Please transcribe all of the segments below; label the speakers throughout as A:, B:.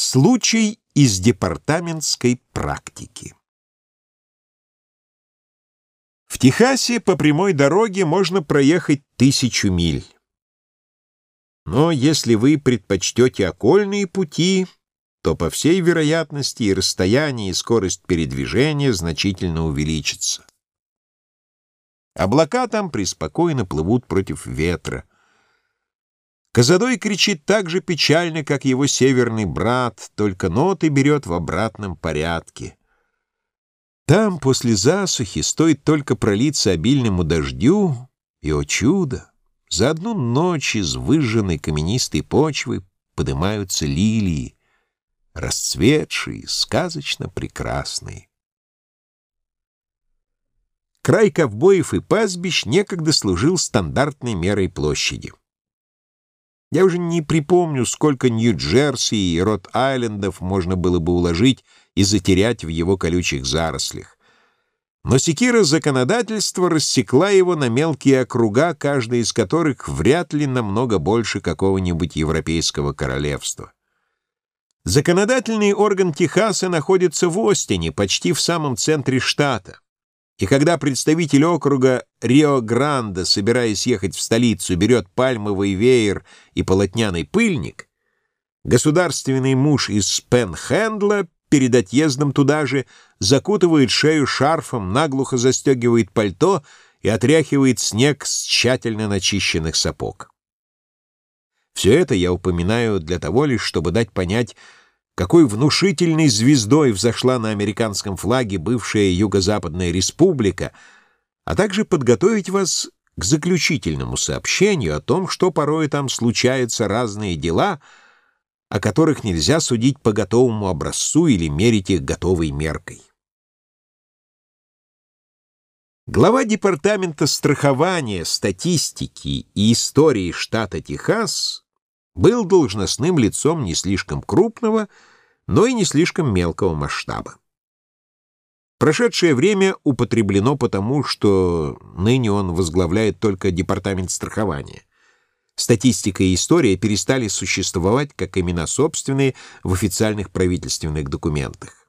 A: Случай из департаментской практики. В Техасе по прямой дороге можно проехать тысячу миль. Но если вы предпочтете окольные пути, то, по всей вероятности, и расстояние, и скорость передвижения значительно увеличатся. Облака там преспокойно плывут против ветра. Козадой кричит так же печально, как его северный брат, только ноты берет в обратном порядке. Там, после засухи, стоит только пролиться обильному дождю, и, о чудо, за одну ночь из выжженной каменистой почвы поднимаются лилии, расцветшие, сказочно прекрасные. Край ковбоев и пастбищ некогда служил стандартной мерой площади. Я уже не припомню, сколько Нью-Джерси и Рот-Айлендов можно было бы уложить и затерять в его колючих зарослях. Но секира законодательства рассекла его на мелкие округа, каждый из которых вряд ли намного больше какого-нибудь европейского королевства. Законодательный орган Техаса находится в Остине, почти в самом центре штата. И когда представитель округа Рио-Гранде, собираясь ехать в столицу, берет пальмовый веер и полотняный пыльник, государственный муж из Пенхендла перед отъездом туда же закутывает шею шарфом, наглухо застегивает пальто и отряхивает снег с тщательно начищенных сапог. Все это я упоминаю для того лишь, чтобы дать понять, какой внушительной звездой взошла на американском флаге бывшая Юго-Западная Республика, а также подготовить вас к заключительному сообщению о том, что порой там случаются разные дела, о которых нельзя судить по готовому образцу или мерить их готовой меркой. Глава Департамента страхования, статистики и истории штата Техас был должностным лицом не слишком крупного, но и не слишком мелкого масштаба. Прошедшее время употреблено потому, что ныне он возглавляет только департамент страхования. Статистика и история перестали существовать как имена собственные в официальных правительственных документах.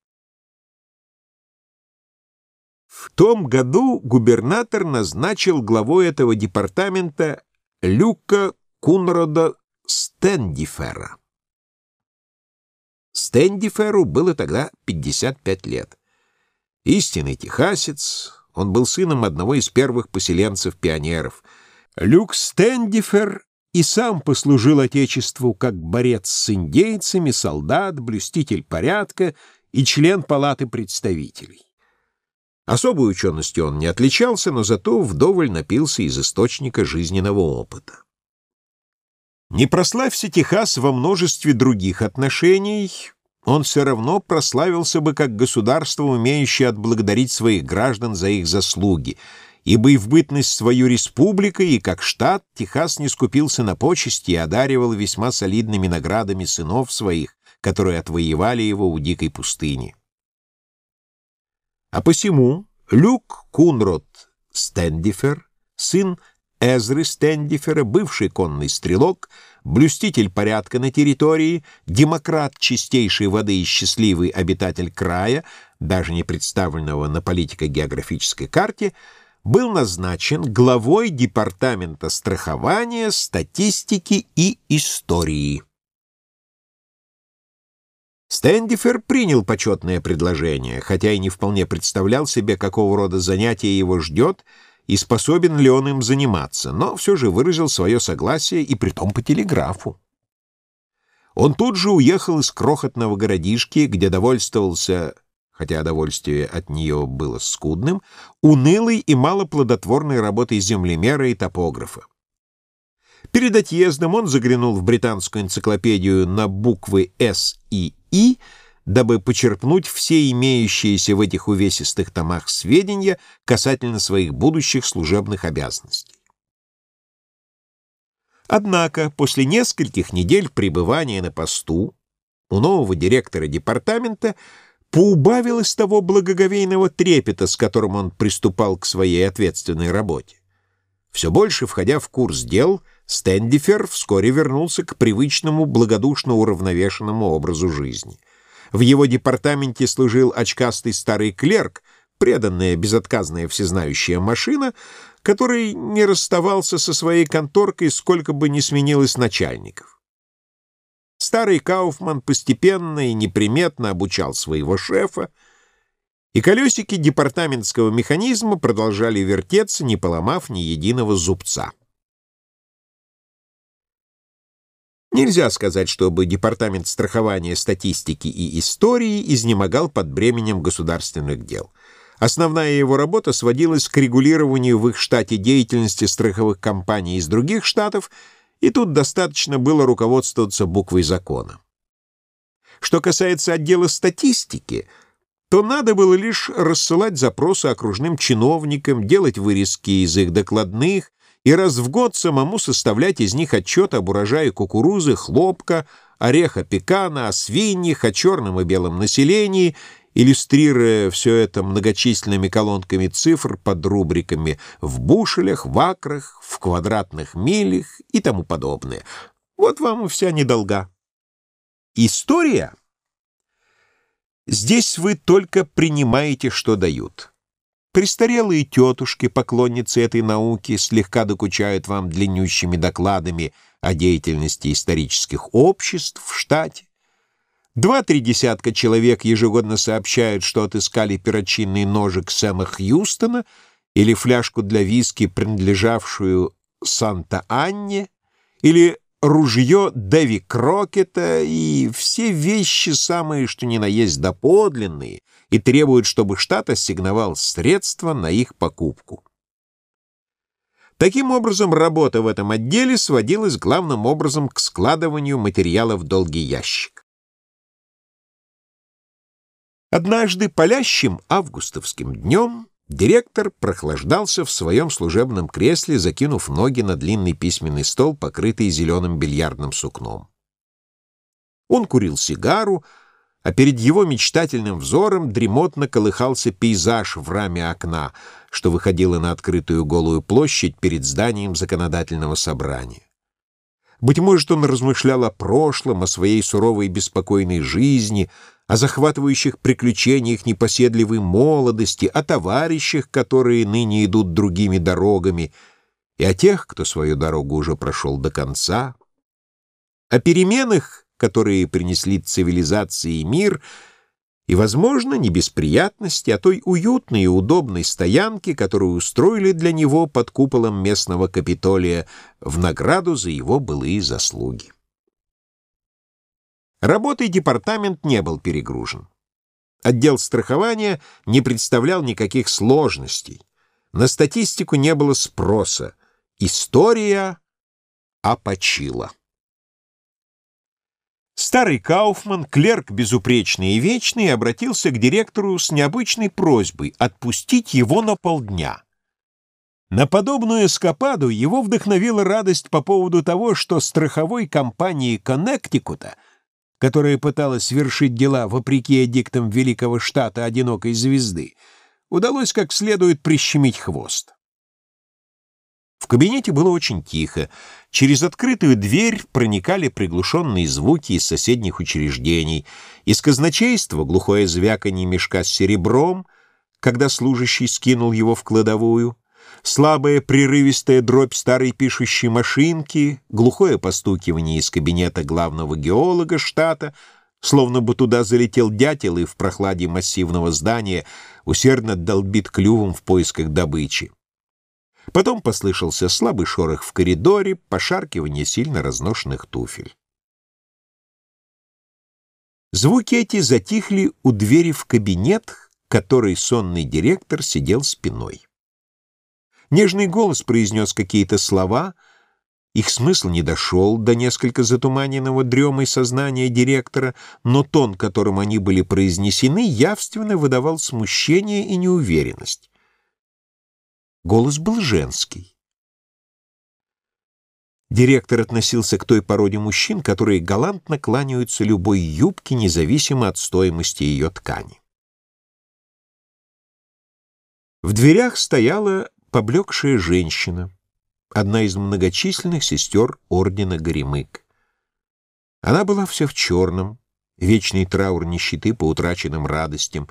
A: В том году губернатор назначил главой этого департамента Люка Кунрода Стендифера. Стендиферу было тогда 55 лет. Истинный техасец, он был сыном одного из первых поселенцев-пионеров. Люк Стендифер и сам послужил Отечеству как борец с индейцами, солдат, блюститель порядка и член Палаты представителей. Особой ученостью он не отличался, но зато вдоволь напился из источника жизненного опыта. Не прославься Техас во множестве других отношений, он все равно прославился бы как государство, умеющее отблагодарить своих граждан за их заслуги, ибо и в бытность свою республикой, и как штат Техас не скупился на почести и одаривал весьма солидными наградами сынов своих, которые отвоевали его у дикой пустыни. А посему Люк Кунрод Стендифер, сын Эзры Стендифера, бывший конный стрелок, блюститель порядка на территории, демократ чистейшей воды и счастливый обитатель края, даже не представленного на политико-географической карте, был назначен главой Департамента страхования, статистики и истории. Стендифер принял почетное предложение, хотя и не вполне представлял себе, какого рода занятие его ждет, и способен ли он им заниматься, но все же выразил свое согласие и притом по телеграфу. Он тут же уехал из крохотного городишки, где довольствовался, хотя удовольствие от нее было скудным, унылой и малоплодотворной работой землемера и топографа. Перед отъездом он заглянул в британскую энциклопедию на буквы «С» и «И», дабы почерпнуть все имеющиеся в этих увесистых томах сведения касательно своих будущих служебных обязанностей. Однако после нескольких недель пребывания на посту у нового директора департамента поубавилось того благоговейного трепета, с которым он приступал к своей ответственной работе. Все больше входя в курс дел, Стэндифер вскоре вернулся к привычному благодушно уравновешенному образу жизни. В его департаменте служил очкастый старый клерк, преданная, безотказная всезнающая машина, который не расставался со своей конторкой, сколько бы ни сменилось начальников. Старый Кауфман постепенно и неприметно обучал своего шефа, и колесики департаментского механизма продолжали вертеться, не поломав ни единого зубца. Нельзя сказать, чтобы департамент страхования, статистики и истории изнемогал под бременем государственных дел. Основная его работа сводилась к регулированию в их штате деятельности страховых компаний из других штатов, и тут достаточно было руководствоваться буквой закона. Что касается отдела статистики, то надо было лишь рассылать запросы окружным чиновникам, делать вырезки из их докладных и раз в год самому составлять из них отчет об урожае кукурузы, хлопка, ореха пекана, о свиньях, о черном и белом населении иллюстрируя все это многочисленными колонками цифр под рубриками «в бушелях», «в акрах», «в квадратных милях» и тому подобное. Вот вам и вся недолга. История? Здесь вы только принимаете, что дают. Престарелые тетушки, поклонницы этой науки, слегка докучают вам длиннющими докладами о деятельности исторических обществ в штате. Два-три десятка человек ежегодно сообщают, что отыскали перочинный ножик Сэма Хьюстона или фляжку для виски, принадлежавшую Санта-Анне, или ружье Дэви Крокета и все вещи самые, что ни на есть доподлинные, и требуют, чтобы штат ассигновал средства на их покупку. Таким образом, работа в этом отделе сводилась главным образом к складыванию материала в долгий ящик. Однажды палящим августовским днем директор прохлаждался в своем служебном кресле, закинув ноги на длинный письменный стол, покрытый зеленым бильярдным сукном. Он курил сигару, а перед его мечтательным взором дремотно колыхался пейзаж в раме окна, что выходило на открытую голую площадь перед зданием законодательного собрания. Быть может, он размышлял о прошлом, о своей суровой и беспокойной жизни, о захватывающих приключениях непоседливой молодости, о товарищах, которые ныне идут другими дорогами, и о тех, кто свою дорогу уже прошел до конца, о переменах, которые принесли цивилизации и мир, и, возможно, не без приятности, а той уютной и удобной стоянки, которую устроили для него под куполом местного Капитолия в награду за его былые заслуги. Работой департамент не был перегружен. Отдел страхования не представлял никаких сложностей. На статистику не было спроса. История опочила. Старый Кауфман, клерк безупречный и вечный, обратился к директору с необычной просьбой отпустить его на полдня. На подобную эскападу его вдохновила радость по поводу того, что страховой компании Коннектикута — которая пыталась свершить дела вопреки эдиктам великого штата одинокой звезды, удалось как следует прищемить хвост. В кабинете было очень тихо. Через открытую дверь проникали приглушенные звуки из соседних учреждений. Из казначейства глухое звяканье мешка с серебром, когда служащий скинул его в кладовую — слабая прерывистая дробь старой пишущей машинки, глухое постукивание из кабинета главного геолога штата, словно бы туда залетел дятел и в прохладе массивного здания усердно долбит клювом в поисках добычи. Потом послышался слабый шорох в коридоре, пошаркивание сильно разношенных туфель. Звуки эти затихли у двери в кабинет, который сонный директор сидел спиной. Нежный голос произнес какие-то слова, их смысл не дошел до несколько затуманенного дремой сознания директора, но тон, которым они были произнесены, явственно выдавал смущение и неуверенность. Голос был женский. Директор относился к той породе мужчин, которые галантно кланяются любой юбке, независимо от стоимости ее ткани. В дверях стояла поблекшая женщина. одна из многочисленных сестер ордена Горемык. Она была вся в черном, вечный траур нищеты по утраченным радостям.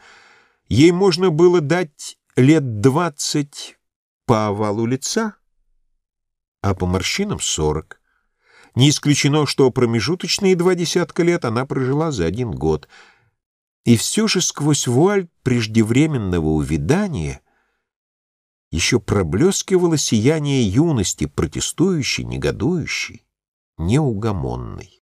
A: Ей можно было дать лет двадцать по овалу лица, а по морщинам — сорок. Не исключено, что промежуточные два десятка лет она прожила за один год. И все же сквозь вуаль преждевременного увядания еще проблескивало сияние юности, протестующей, негодующей, неугомонной.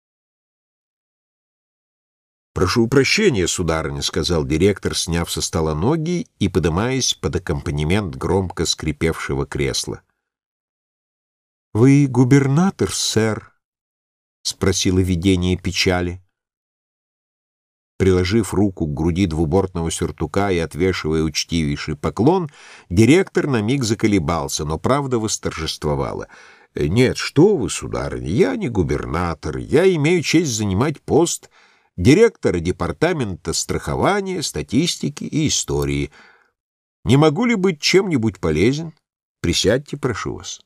A: «Прошу прощения, сударыня», — сказал директор, сняв со стола ноги и подымаясь под аккомпанемент громко скрипевшего кресла. «Вы губернатор, сэр?» — спросило видение печали. Приложив руку к груди двубортного сюртука и отвешивая учтивейший поклон, директор на миг заколебался, но правда восторжествовала. «Нет, что вы, сударыня, я не губернатор, я имею честь занимать пост директора департамента страхования, статистики и истории. Не могу ли быть чем-нибудь полезен? Присядьте, прошу вас».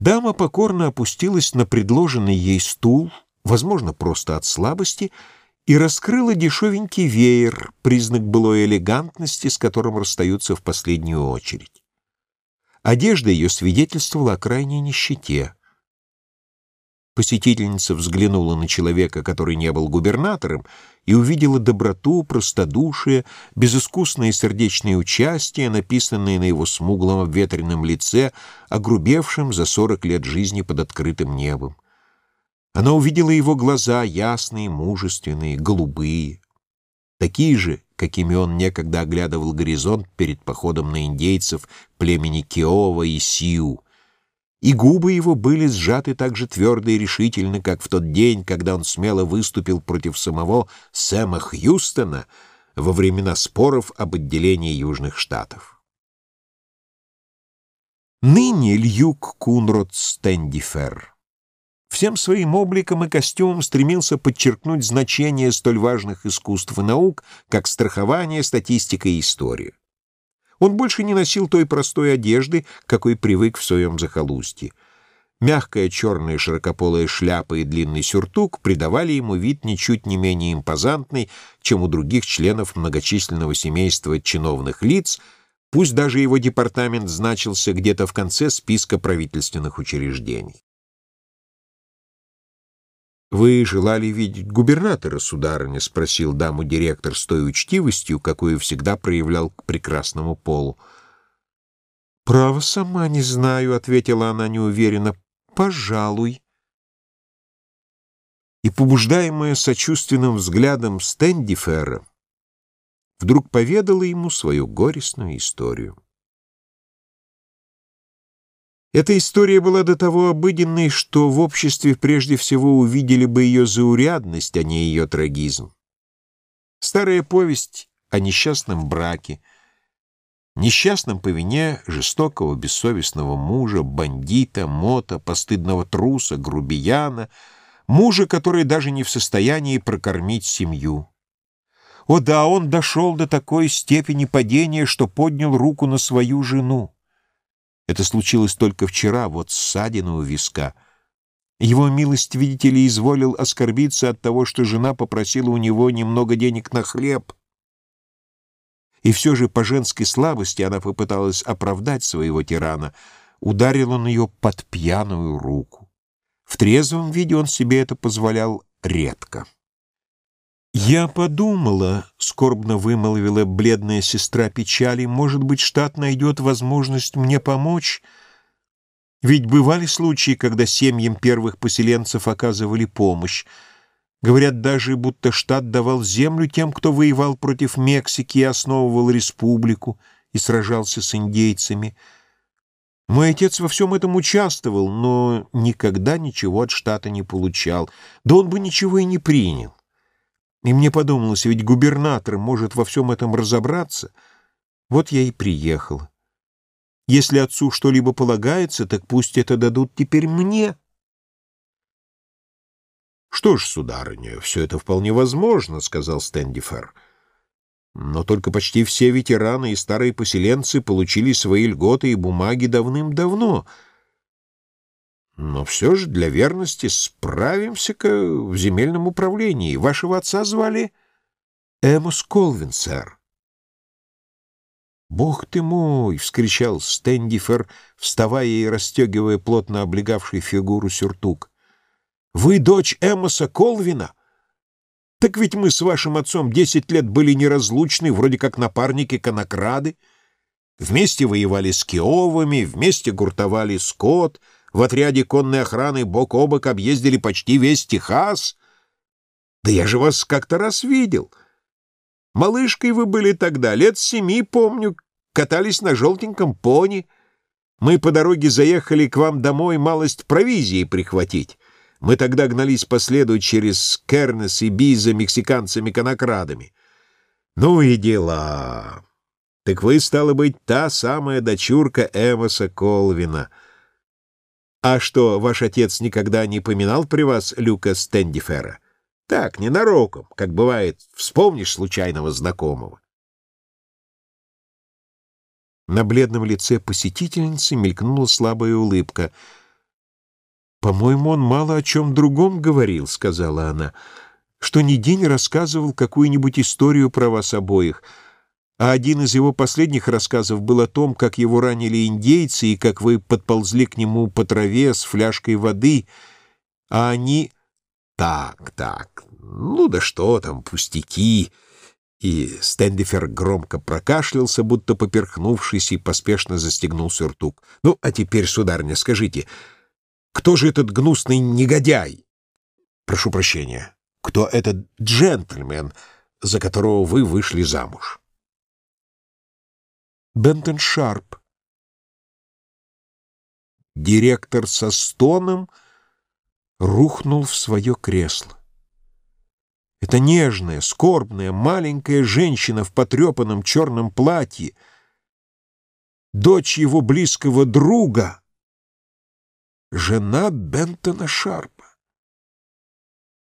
A: Дама покорно опустилась на предложенный ей стул, возможно, просто от слабости, и раскрыла дешевенький веер, признак былой элегантности, с которым расстаются в последнюю очередь. Одежда ее свидетельствовала о крайней нищете. Посетительница взглянула на человека, который не был губернатором, и увидела доброту, простодушие, безыскусное сердечное участие, написанное на его смуглом обветренном лице, огрубевшем за сорок лет жизни под открытым небом. Она увидела его глаза, ясные, мужественные, голубые, такие же, какими он некогда оглядывал горизонт перед походом на индейцев племени Киова и Сиу, и губы его были сжаты так же твердо и решительно, как в тот день, когда он смело выступил против самого Сэма Хьюстона во времена споров об отделении Южных Штатов. Ныне Льюк Кунрод Стендифер всем своим обликом и костюмом стремился подчеркнуть значение столь важных искусств и наук, как страхование, статистика и история. Он больше не носил той простой одежды, какой привык в своем захолустье. Мягкая черная широкополая шляпа и длинный сюртук придавали ему вид ничуть не менее импозантный, чем у других членов многочисленного семейства чиновных лиц, пусть даже его департамент значился где-то в конце списка правительственных учреждений. «Вы желали видеть губернатора, сударыня?» — спросил даму директор с той учтивостью, какую всегда проявлял к прекрасному полу. «Право, сама не знаю», — ответила она неуверенно. «Пожалуй». И, побуждаемая сочувственным взглядом Стэндифера, вдруг поведала ему свою горестную историю. Эта история была до того обыденной, что в обществе прежде всего увидели бы ее заурядность, а не ее трагизм. Старая повесть о несчастном браке, несчастном по вине жестокого бессовестного мужа, бандита, мота, постыдного труса, грубияна, мужа, который даже не в состоянии прокормить семью. О да, он дошел до такой степени падения, что поднял руку на свою жену. Это случилось только вчера, вот ссадина у виска. Его милость, видите ли, изволил оскорбиться от того, что жена попросила у него немного денег на хлеб. И все же по женской слабости она попыталась оправдать своего тирана. Ударил он ее под пьяную руку. В трезвом виде он себе это позволял редко. «Я подумала», — скорбно вымолвила бледная сестра печали, «может быть, штат найдет возможность мне помочь? Ведь бывали случаи, когда семьям первых поселенцев оказывали помощь. Говорят даже, будто штат давал землю тем, кто воевал против Мексики и основывал республику и сражался с индейцами. Мой отец во всем этом участвовал, но никогда ничего от штата не получал, да он бы ничего и не принял. И мне подумалось, ведь губернатор может во всем этом разобраться. Вот я и приехал. Если отцу что-либо полагается, так пусть это дадут теперь мне. — Что ж, сударыня, все это вполне возможно, — сказал Стэндифер. Но только почти все ветераны и старые поселенцы получили свои льготы и бумаги давным-давно. Но все же для верности справимся-ка в земельном управлении. Вашего отца звали Эмос Колвин, сэр. «Бог ты мой!» — вскричал Стендифер, вставая и расстегивая плотно облегавший фигуру сюртук. «Вы дочь Эмоса Колвина?» Так ведь мы с вашим отцом десять лет были неразлучны, вроде как напарники-конокрады. Вместе воевали с Киовами, вместе гуртовали скот, в отряде конной охраны бок о бок объездили почти весь Техас. Да я же вас как-то раз видел. Малышкой вы были тогда, лет семи, помню, катались на желтеньком пони. Мы по дороге заехали к вам домой малость провизии прихватить. Мы тогда гнались по следу через Кернес и Би за мексиканцами-конокрадами. Ну и дела. Так вы, стало быть, та самая дочурка Эмоса Колвина. А что, ваш отец никогда не поминал при вас Люка Стендифера? Так, ненароком, как бывает, вспомнишь случайного знакомого. На бледном лице посетительницы мелькнула слабая улыбка — «По-моему, он мало о чем другом говорил», — сказала она, «что ни день рассказывал какую-нибудь историю про вас обоих, а один из его последних рассказов был о том, как его ранили индейцы и как вы подползли к нему по траве с фляжкой воды, а они...» «Так, так, ну да что там, пустяки!» И Стендифер громко прокашлялся, будто поперхнувшись, и поспешно застегнул сюртук. «Ну, а теперь, сударыня, скажите...» Кто же этот гнусный негодяй? Прошу прощения. Кто этот джентльмен, за которого вы вышли замуж? Бентон Шарп. Директор со стоном рухнул в свое кресло. Эта нежная, скорбная, маленькая женщина в потрепанном черном платье, дочь его близкого друга — жена Бентона Шарпа.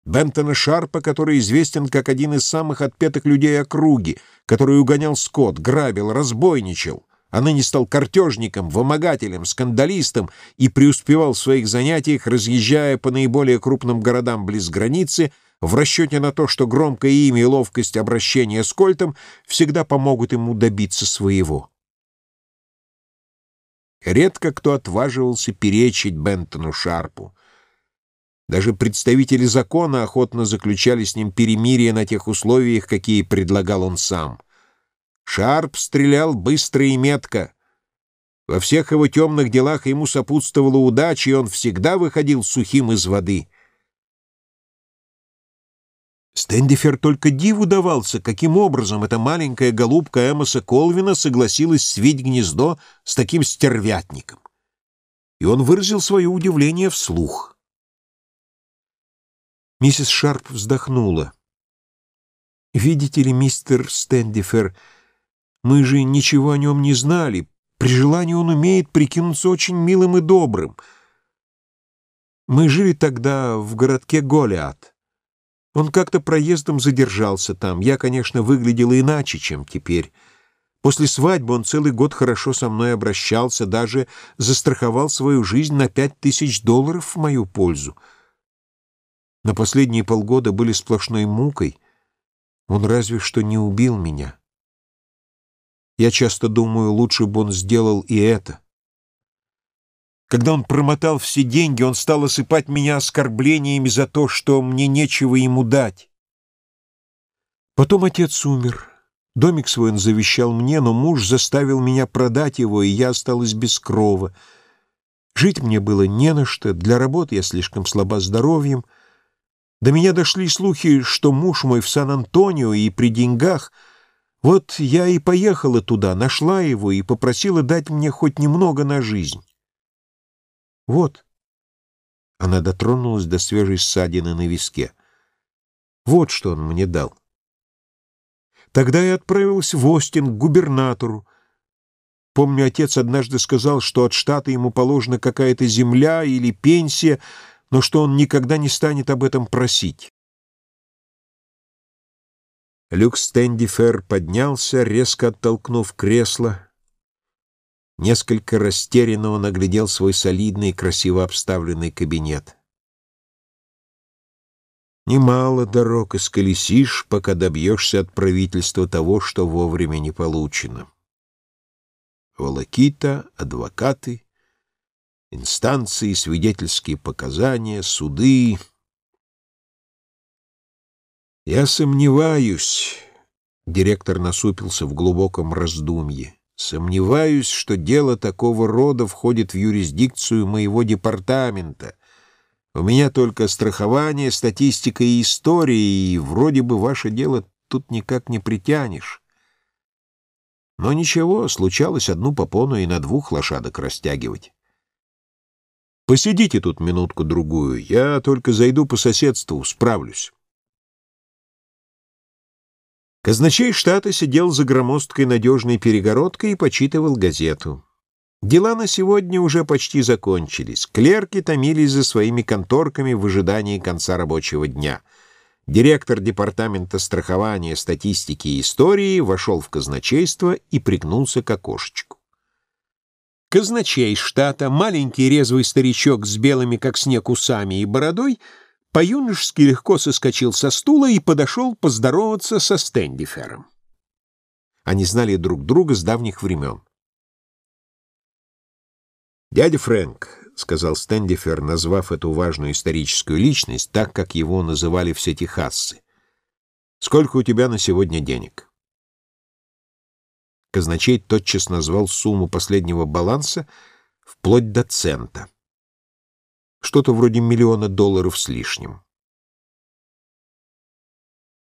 A: Бентона Шарпа, который известен как один из самых отпетых людей округи, который угонял скот, грабил, разбойничал, а ныне стал картежником, вымогателем, скандалистом и преуспевал в своих занятиях, разъезжая по наиболее крупным городам близ границы, в расчете на то, что громкое имя и ловкость обращения с кольтом всегда помогут ему добиться своего. Редко кто отваживался перечить Бентону Шарпу. Даже представители закона охотно заключали с ним перемирие на тех условиях, какие предлагал он сам. Шарп стрелял быстро и метко. Во всех его темных делах ему сопутствовала удача, и он всегда выходил сухим из воды. Стендифер только диву давался, каким образом эта маленькая голубка Эмоса Колвина согласилась свить гнездо с таким стервятником. И он выразил свое удивление вслух. Миссис Шарп вздохнула. «Видите ли, мистер Стендифер, мы же ничего о нем не знали. При желании он умеет прикинуться очень милым и добрым. Мы жили тогда в городке Голиат». Он как-то проездом задержался там. Я, конечно, выглядела иначе, чем теперь. После свадьбы он целый год хорошо со мной обращался, даже застраховал свою жизнь на пять тысяч долларов в мою пользу. На последние полгода были сплошной мукой. Он разве что не убил меня. Я часто думаю, лучше бы он сделал и это. Когда он промотал все деньги, он стал осыпать меня оскорблениями за то, что мне нечего ему дать. Потом отец умер. Домик свой он завещал мне, но муж заставил меня продать его, и я осталась без крова. Жить мне было не на что, для работы я слишком слаба здоровьем. До меня дошли слухи, что муж мой в Сан-Антонио и при деньгах. Вот я и поехала туда, нашла его и попросила дать мне хоть немного на жизнь. Вот. Она дотронулась до свежей ссадины на виске. Вот что он мне дал. Тогда я отправилась в Остин к губернатору. Помню, отец однажды сказал, что от штата ему положена какая-то земля или пенсия, но что он никогда не станет об этом просить. Люк Стендифер поднялся, резко оттолкнув кресло. Несколько растерянно он оглядел свой солидный, красиво обставленный кабинет. Немало дорог исколесишь, пока добьешься от правительства того, что вовремя не получено. Волокита, адвокаты, инстанции, свидетельские показания, суды. Я сомневаюсь, директор насупился в глубоком раздумье, сомневаюсь, что дело такого рода входит в юрисдикцию моего департамента — у меня только страхование, статистика и история, и вроде бы ваше дело тут никак не притянешь. Но ничего, случалось одну попону и на двух лошадок растягивать. Посидите тут минутку-другую, я только зайду по соседству, справлюсь. Казначей штата сидел за громоздкой надежной перегородкой и почитывал газету. Дела на сегодня уже почти закончились. Клерки томились за своими конторками в ожидании конца рабочего дня. Директор департамента страхования, статистики и истории вошел в казначейство и пригнулся к окошечку. Казначей штата, маленький резвый старичок с белыми, как снег, усами и бородой, по-юношески легко соскочил со стула и подошел поздороваться со Стендифером. Они знали друг друга с давних времен. «Дядя Фрэнк», — сказал Стэндифер, назвав эту важную историческую личность так, как его называли все техасцы, — «сколько у тебя на сегодня денег?» Казначей тотчас назвал сумму последнего баланса вплоть до цента. Что-то вроде миллиона долларов с лишним.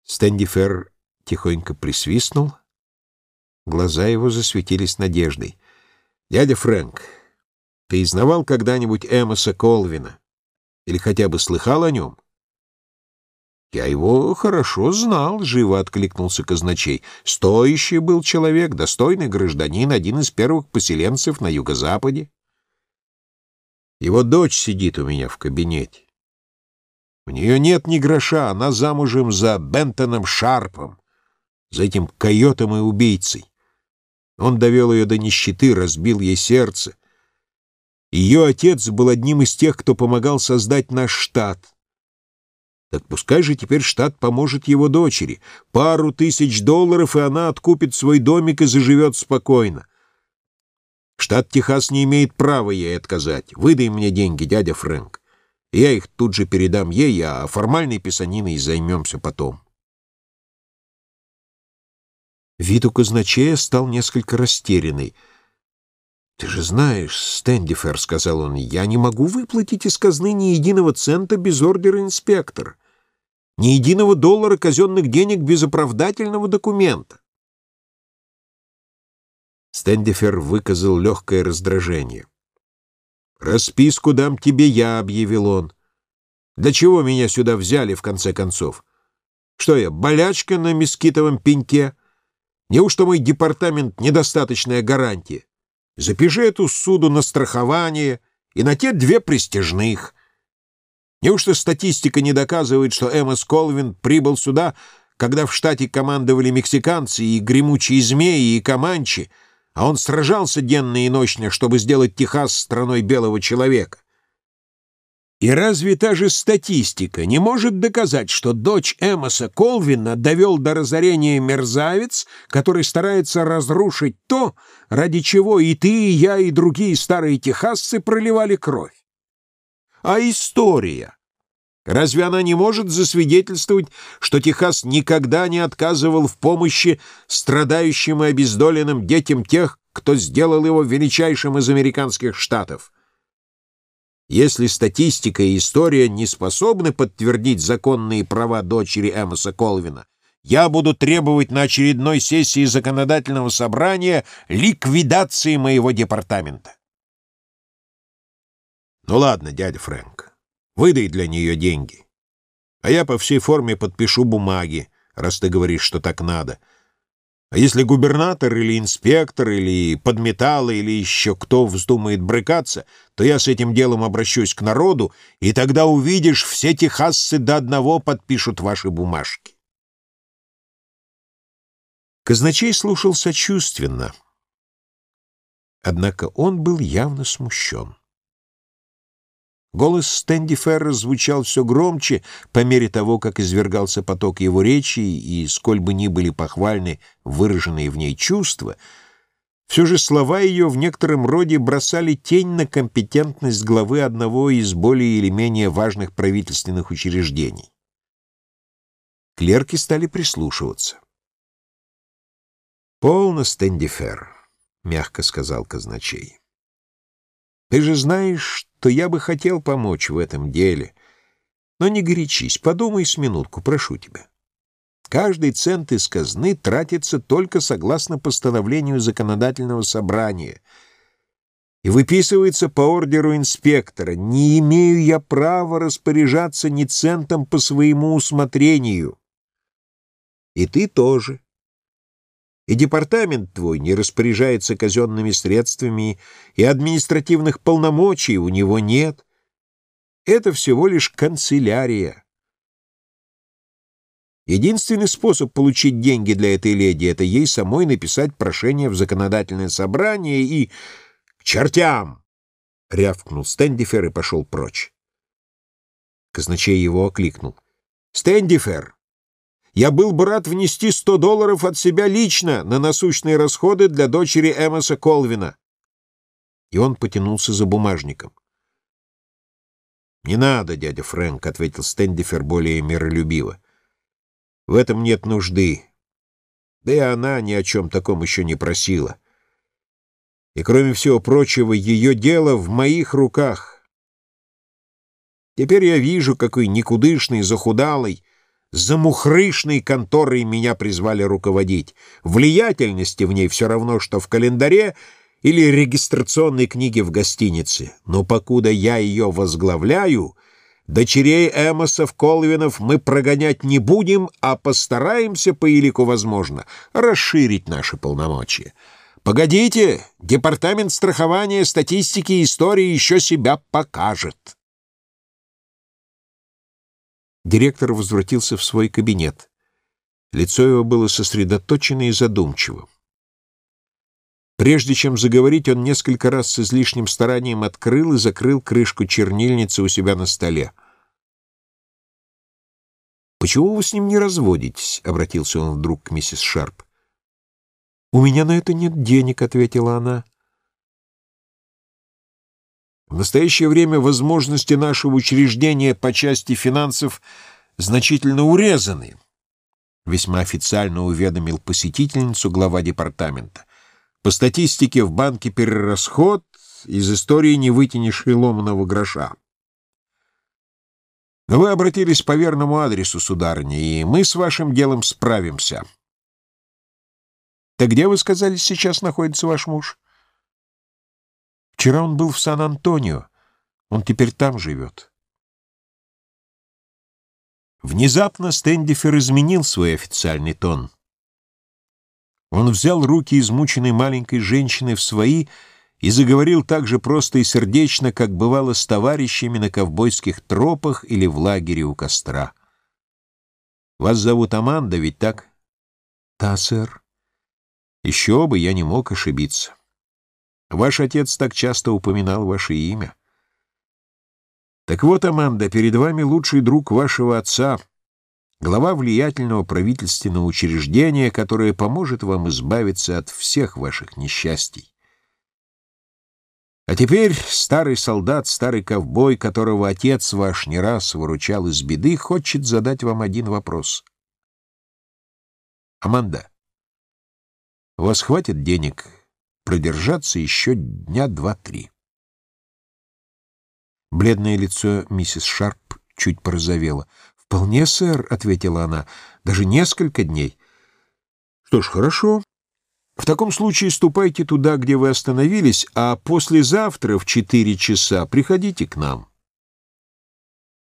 A: Стэндифер тихонько присвистнул. Глаза его засветились надеждой. «Дядя Фрэнк, ты изнавал когда-нибудь Эмоса Колвина? Или хотя бы слыхал о нем? «Я его хорошо знал», — живо откликнулся казначей. «Стоящий был человек, достойный гражданин, один из первых поселенцев на юго-западе. Его дочь сидит у меня в кабинете. У нее нет ни гроша, она замужем за Бентоном Шарпом, за этим койотом и убийцей. Он довел ее до нищеты, разбил ей сердце, ее отец был одним из тех, кто помогал создать наш штат. Так пускай же теперь штат поможет его дочери. Пару тысяч долларов, и она откупит свой домик и заживет спокойно. Штат Техас не имеет права ей отказать. Выдай мне деньги, дядя Фрэнк. Я их тут же передам ей, а формальной писаниной займемся потом. Вид у казначея стал несколько растерянный — «Ты же знаешь, Стэндифер, — сказал он, — я не могу выплатить из казны ни единого цента без ордера инспектора, ни единого доллара казенных денег без оправдательного документа». Стэндифер выказал легкое раздражение. «Расписку дам тебе я», — объявил он. «Для чего меня сюда взяли, в конце концов? Что я, болячка на мескитовом пеньке? Неужто мой департамент — недостаточная гарантия?» Запиши эту суду на страхование и на те две престижных. Неужто статистика не доказывает, что Эммос Колвин прибыл сюда, когда в штате командовали мексиканцы и гремучие змеи и команчи, а он сражался денно и ночно, чтобы сделать Техас страной белого человека? И разве та же статистика не может доказать, что дочь Эмоса Колвина довел до разорения мерзавец, который старается разрушить то, ради чего и ты, и я, и другие старые техасцы проливали кровь? А история? Разве она не может засвидетельствовать, что Техас никогда не отказывал в помощи страдающим и обездоленным детям тех, кто сделал его величайшим из американских штатов? Если статистика и история не способны подтвердить законные права дочери Эмоса Колвина, я буду требовать на очередной сессии законодательного собрания ликвидации моего департамента. Ну ладно, дядя Фрэнк, выдай для нее деньги. А я по всей форме подпишу бумаги, раз ты говоришь, что так надо. А если губернатор или инспектор или подметалы или еще кто вздумает брыкаться, то я с этим делом обращусь к народу, и тогда увидишь, все техасцы до одного подпишут ваши бумажки. Казначей слушал сочувственно, однако он был явно смущен. Голос Стэнди Ферра звучал все громче по мере того, как извергался поток его речи, и, сколь бы ни были похвальны выраженные в ней чувства, все же слова ее в некотором роде бросали тень на компетентность главы одного из более или менее важных правительственных учреждений. Клерки стали прислушиваться. «Полно, Стендифер», — мягко сказал казначей. «Ты же знаешь, что я бы хотел помочь в этом деле. Но не горячись, подумай с минутку, прошу тебя. Каждый цент из казны тратится только согласно постановлению законодательного собрания и выписывается по ордеру инспектора. Не имею я права распоряжаться ни центом по своему усмотрению. И ты тоже. И департамент твой не распоряжается казенными средствами, и административных полномочий у него нет. Это всего лишь канцелярия. Единственный способ получить деньги для этой леди — это ей самой написать прошение в законодательное собрание и... — К чертям! — рявкнул Стэндифер и пошел прочь. Казначей его окликнул. — Стэндифер, я был бы рад внести 100 долларов от себя лично на насущные расходы для дочери Эмоса Колвина. И он потянулся за бумажником. «Не надо, дядя Фрэнк», — ответил Стэндифер более миролюбиво. «В этом нет нужды. Да и она ни о чем таком еще не просила. И, кроме всего прочего, ее дело в моих руках. Теперь я вижу, какой никудышный, захудалый, замухрышной конторой меня призвали руководить. Влиятельности в ней все равно, что в календаре или регистрационной книге в гостинице. Но покуда я ее возглавляю, дочерей Эмосов, Колвинов мы прогонять не будем, а постараемся, по илику возможно, расширить наши полномочия. Погодите, департамент страхования, статистики и истории еще себя покажет. Директор возвратился в свой кабинет. Лицо его было сосредоточено и задумчиво. Прежде чем заговорить, он несколько раз с излишним старанием открыл и закрыл крышку чернильницы у себя на столе. «Почему вы с ним не разводитесь?» — обратился он вдруг к миссис Шарп. «У меня на это нет денег», — ответила она. В настоящее время возможности нашего учреждения по части финансов значительно урезаны, весьма официально уведомил посетительницу глава департамента. По статистике в банке перерасход, из истории не вытянешь и ломаного гроша. Но вы обратились по верному адресу, сударыня, и мы с вашим делом справимся. Так где, вы сказали, сейчас находится ваш муж? Вчера он был в Сан-Антонио. Он теперь там живет. Внезапно Стэндифер изменил свой официальный тон. Он взял руки измученной маленькой женщины в свои и заговорил так же просто и сердечно, как бывало с товарищами на ковбойских тропах или в лагере у костра. «Вас зовут Аманда, ведь так?» «Да, сэр». «Еще бы, я не мог ошибиться». Ваш отец так часто упоминал ваше имя. Так вот, Аманда, перед вами лучший друг вашего отца, глава влиятельного правительственного учреждения, которое поможет вам избавиться от всех ваших несчастий. А теперь старый солдат, старый ковбой, которого отец ваш не раз выручал из беды, хочет задать вам один вопрос. Аманда, у вас хватит денег продержаться еще дня два-три. Бледное лицо миссис Шарп чуть порозовело. «Вполне, сэр», — ответила она, — «даже несколько дней». «Что ж, хорошо. В таком случае ступайте туда, где вы остановились, а послезавтра в четыре часа приходите к нам.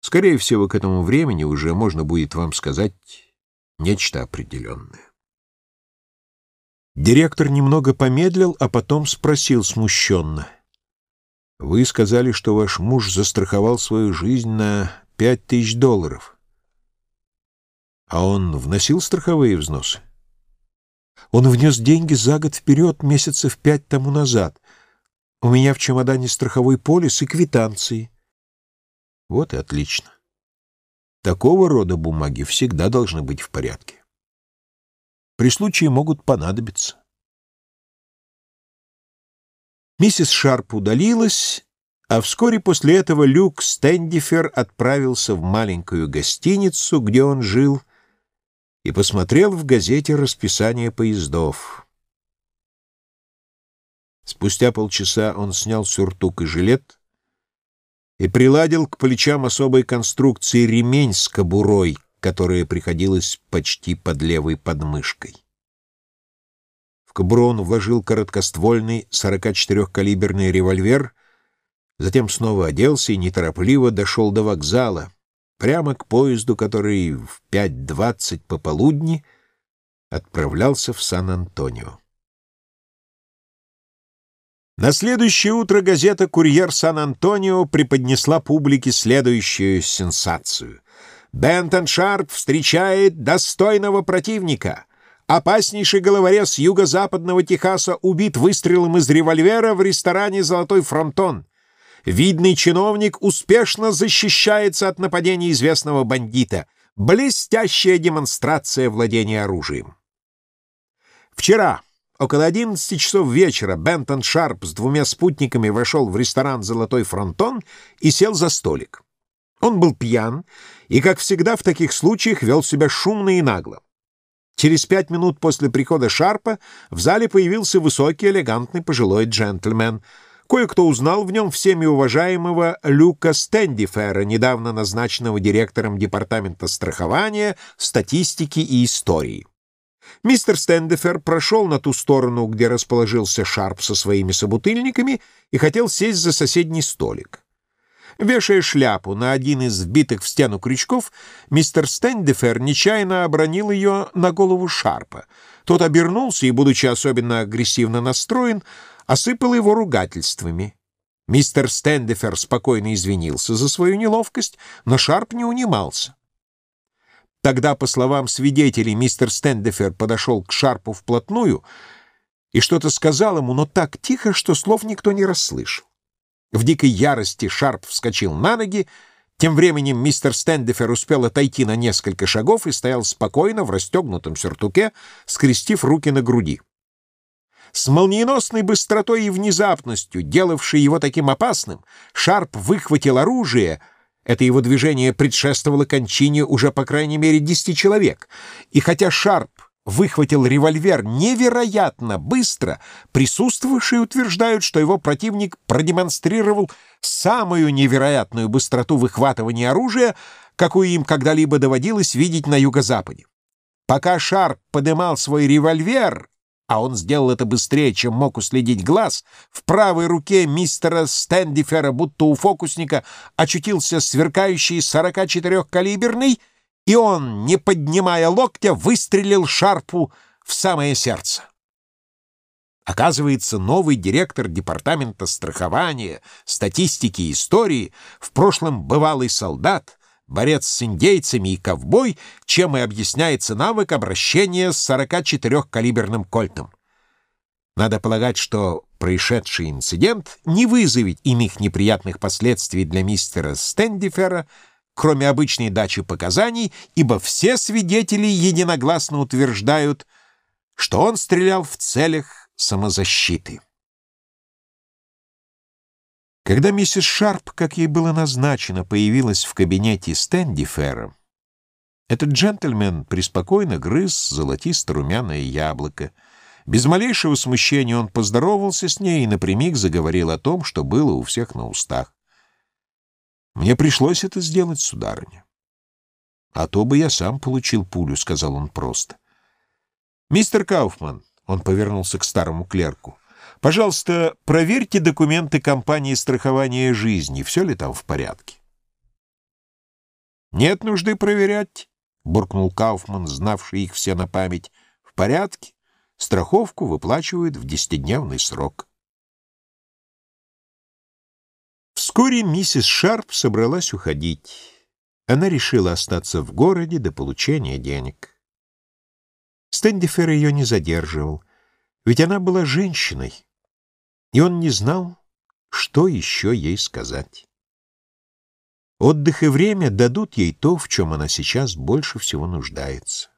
A: Скорее всего, к этому времени уже можно будет вам сказать нечто определенное». Директор немного помедлил, а потом спросил смущенно. «Вы сказали, что ваш муж застраховал свою жизнь на пять тысяч долларов. А он вносил страховые взносы?» Он внес деньги за год вперед, месяцев пять тому назад. У меня в чемодане страховой полис и квитанции. Вот и отлично. Такого рода бумаги всегда должны быть в порядке. При случае могут понадобиться. Миссис Шарп удалилась, а вскоре после этого Люк Стендифер отправился в маленькую гостиницу, где он жил, и посмотрел в газете расписание поездов. Спустя полчаса он снял сюртук и жилет и приладил к плечам особой конструкции ремень с кобурой, которая приходилась почти под левой подмышкой. В кобуру он вложил короткоствольный 44-калиберный револьвер, затем снова оделся и неторопливо дошел до вокзала, прямо к поезду, который в 5.20 пополудни отправлялся в Сан-Антонио. На следующее утро газета «Курьер Сан-Антонио» преподнесла публике следующую сенсацию. Бентон Шарп встречает достойного противника. Опаснейший головорез юго-западного Техаса убит выстрелом из револьвера в ресторане «Золотой фронтон». Видный чиновник успешно защищается от нападения известного бандита. Блестящая демонстрация владения оружием. Вчера, около 11 часов вечера, Бентон Шарп с двумя спутниками вошел в ресторан «Золотой фронтон» и сел за столик. Он был пьян и, как всегда в таких случаях, вел себя шумно и нагло. Через пять минут после прихода Шарпа в зале появился высокий, элегантный пожилой джентльмен — Кое-кто узнал в нем всеми уважаемого Люка Стендифера, недавно назначенного директором Департамента страхования, статистики и истории. Мистер Стендифер прошел на ту сторону, где расположился Шарп со своими собутыльниками, и хотел сесть за соседний столик. Вешая шляпу на один из вбитых в стену крючков, мистер Стендифер нечаянно обронил ее на голову Шарпа. Тот обернулся и, будучи особенно агрессивно настроен, осыпал его ругательствами. Мистер Стендефер спокойно извинился за свою неловкость, но Шарп не унимался. Тогда, по словам свидетелей, мистер Стендефер подошел к Шарпу вплотную и что-то сказал ему, но так тихо, что слов никто не расслышал. В дикой ярости Шарп вскочил на ноги, тем временем мистер Стендефер успел отойти на несколько шагов и стоял спокойно в расстегнутом сюртуке, скрестив руки на груди. С молниеносной быстротой и внезапностью, делавшей его таким опасным, Шарп выхватил оружие. Это его движение предшествовало кончине уже по крайней мере десяти человек. И хотя Шарп выхватил револьвер невероятно быстро, присутствующие утверждают, что его противник продемонстрировал самую невероятную быстроту выхватывания оружия, какую им когда-либо доводилось видеть на юго-западе. Пока Шарп подымал свой револьвер, а он сделал это быстрее, чем мог уследить глаз, в правой руке мистера Стэндифера, будто у фокусника, очутился сверкающий 44-калиберный, и он, не поднимая локтя, выстрелил Шарпу в самое сердце. Оказывается, новый директор департамента страхования, статистики и истории, в прошлом бывалый солдат, борец с индейцами и ковбой, чем и объясняется навык обращения с 44-калиберным кольтом. Надо полагать, что происшедший инцидент не вызовет иных неприятных последствий для мистера Стендифера, кроме обычной дачи показаний, ибо все свидетели единогласно утверждают, что он стрелял в целях самозащиты. Когда миссис Шарп, как ей было назначено, появилась в кабинете Стэнди Ферра, этот джентльмен преспокойно грыз золотисто-румяное яблоко. Без малейшего смущения он поздоровался с ней и напрямик заговорил о том, что было у всех на устах. «Мне пришлось это сделать, сударыня». «А то бы я сам получил пулю», — сказал он просто. «Мистер Кауфман», — он повернулся к старому клерку, Пожалуйста, проверьте документы компании страхования жизни, все ли там в порядке. «Нет нужды проверять», — буркнул Кауфман, знавший их все на память. «В порядке. Страховку выплачивают в десятидневный срок». Вскоре миссис Шарп собралась уходить. Она решила остаться в городе до получения денег. Стендифер ее не задерживал, ведь она была женщиной, и он не знал, что еще ей сказать. Отдых и время дадут ей то, в чем она сейчас больше всего нуждается.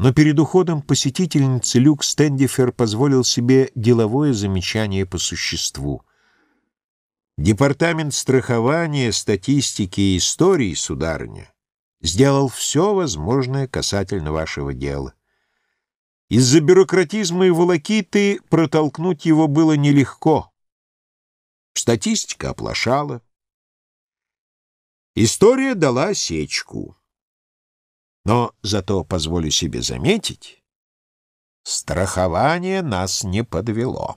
A: Но перед уходом посетительницы Люк Стендифер позволил себе деловое замечание по существу. Департамент страхования, статистики и истории, сударыня, сделал все возможное касательно вашего дела. Из-за бюрократизма и волокиты протолкнуть его было нелегко. Статистика оплошала. История дала сечку. Но зато, позволю себе заметить, страхование нас не подвело.